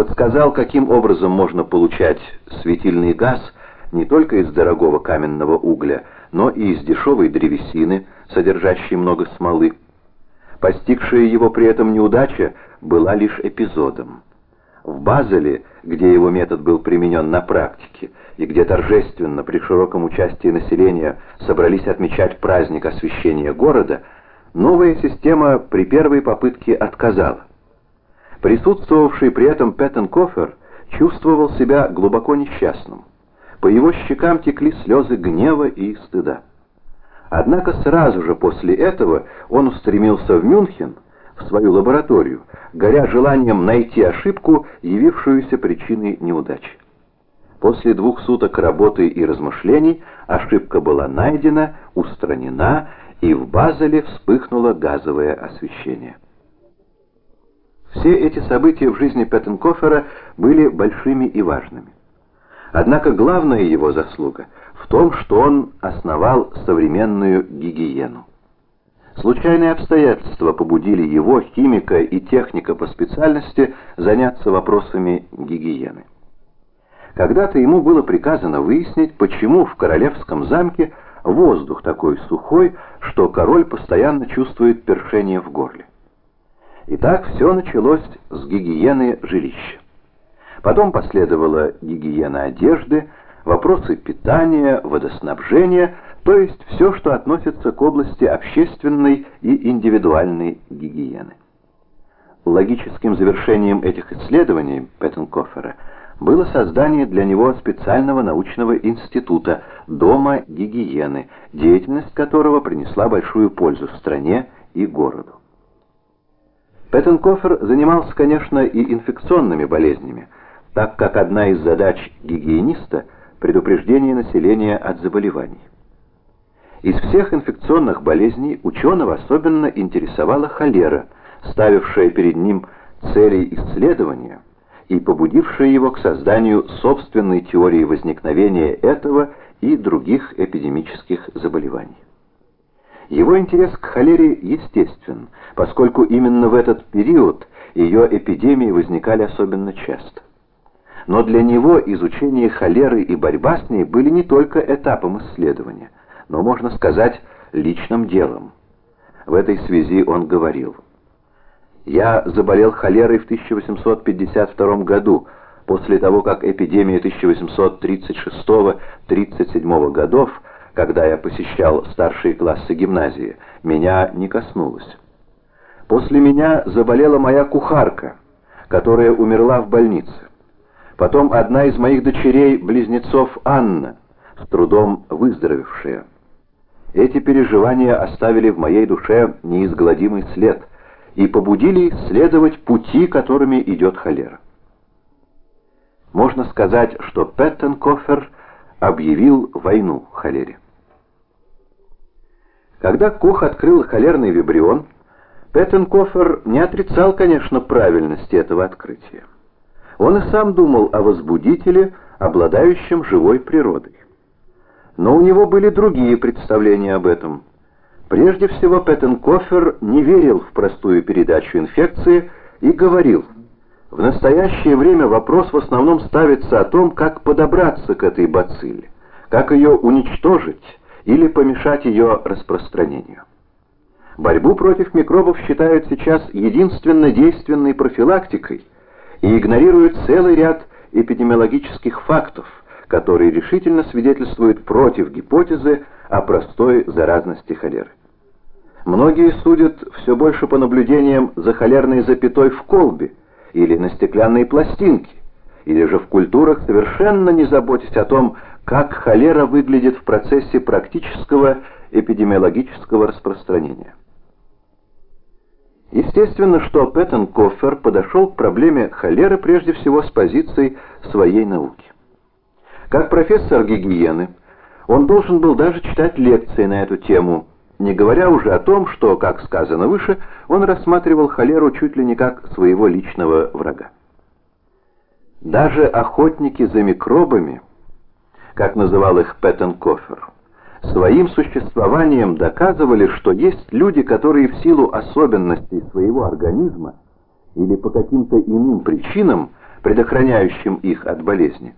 подсказал, каким образом можно получать светильный газ не только из дорогого каменного угля, но и из дешевой древесины, содержащей много смолы. Постигшая его при этом неудача была лишь эпизодом. В Базеле, где его метод был применен на практике, и где торжественно при широком участии населения собрались отмечать праздник освящения города, новая система при первой попытке отказала. Присутствовавший при этом Петтенкофер чувствовал себя глубоко несчастным. По его щекам текли слезы гнева и стыда. Однако сразу же после этого он устремился в Мюнхен, в свою лабораторию, горя желанием найти ошибку, явившуюся причиной неудачи. После двух суток работы и размышлений ошибка была найдена, устранена, и в Базеле вспыхнуло газовое освещение. Все эти события в жизни Петтенкофера были большими и важными. Однако главная его заслуга в том, что он основал современную гигиену. Случайные обстоятельства побудили его, химика и техника по специальности, заняться вопросами гигиены. Когда-то ему было приказано выяснить, почему в королевском замке воздух такой сухой, что король постоянно чувствует першение в горле. Итак, все началось с гигиены жилища. Потом последовала гигиена одежды, вопросы питания, водоснабжения, то есть все, что относится к области общественной и индивидуальной гигиены. Логическим завершением этих исследований Петтенкофера было создание для него специального научного института Дома гигиены, деятельность которого принесла большую пользу стране и городу. Петтенкофер занимался, конечно, и инфекционными болезнями, так как одна из задач гигиениста – предупреждение населения от заболеваний. Из всех инфекционных болезней ученого особенно интересовала холера, ставившая перед ним цели исследования и побудившая его к созданию собственной теории возникновения этого и других эпидемических заболеваний. Его интерес к холере естествен, поскольку именно в этот период ее эпидемии возникали особенно часто. Но для него изучение холеры и борьба с ней были не только этапом исследования, но, можно сказать, личным делом. В этой связи он говорил, «Я заболел холерой в 1852 году, после того, как эпидемия 1836-37 годов когда я посещал старшие классы гимназии, меня не коснулось. После меня заболела моя кухарка, которая умерла в больнице. Потом одна из моих дочерей, близнецов Анна, с трудом выздоровевшая. Эти переживания оставили в моей душе неизгладимый след и побудили исследовать пути, которыми идет холера. Можно сказать, что Петтенкофер объявил войну холере. Когда Кох открыл холерный вибрион, Петтенкофер не отрицал, конечно, правильности этого открытия. Он и сам думал о возбудителе, обладающем живой природой. Но у него были другие представления об этом. Прежде всего, Петтенкофер не верил в простую передачу инфекции и говорил, в настоящее время вопрос в основном ставится о том, как подобраться к этой бацилле, как ее уничтожить, или помешать ее распространению. Борьбу против микробов считают сейчас единственно действенной профилактикой и игнорируют целый ряд эпидемиологических фактов, которые решительно свидетельствуют против гипотезы о простой заразности холеры. Многие судят все больше по наблюдениям за холерной запятой в колбе или на стеклянной пластинке, или же в культурах, совершенно не заботясь о том, как холера выглядит в процессе практического эпидемиологического распространения. Естественно, что Петтенкофер подошел к проблеме холеры прежде всего с позиции своей науки. Как профессор гигиены, он должен был даже читать лекции на эту тему, не говоря уже о том, что, как сказано выше, он рассматривал холеру чуть ли не как своего личного врага. Даже охотники за микробами – как называл их Петтенкофер, своим существованием доказывали, что есть люди, которые в силу особенностей своего организма или по каким-то иным причинам предохраняющим их от болезни,